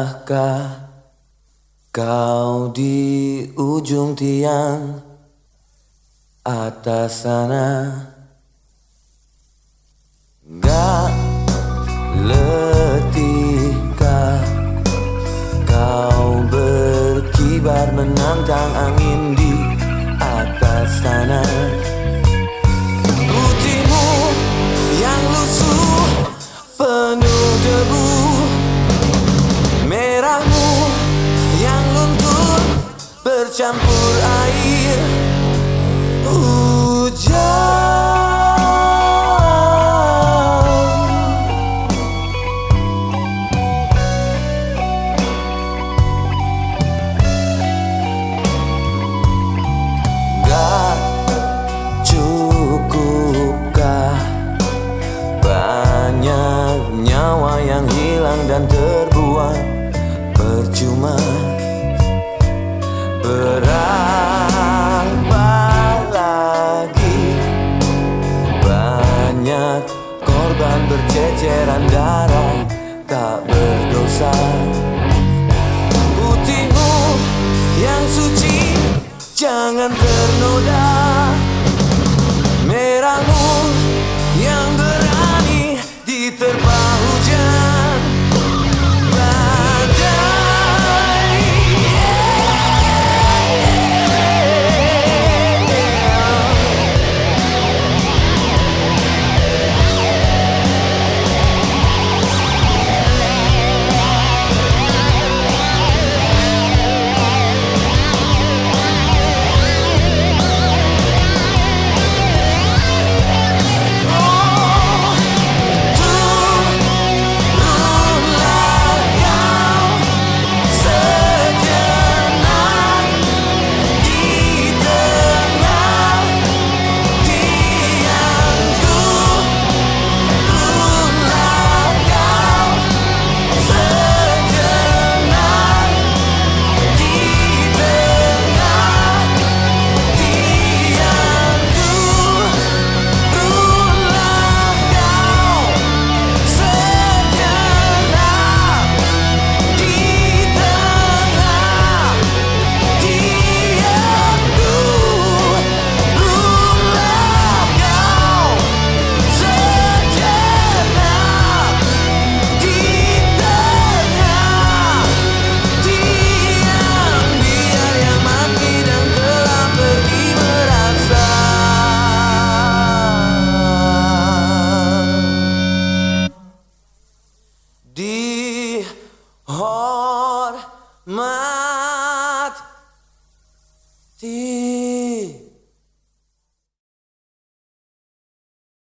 Adakah kau di ujung tiang atas sana? Gak lebih. Bercampur air Hujan. Gak cukupkah Banyak nyawa yang hilang dan terbuang? Percuma Berapa lagi? Banyak korban berceceran darah tak berdosa. Putihmu yang suci jangan ternoda. Merahmu yang berani diterbang Dude.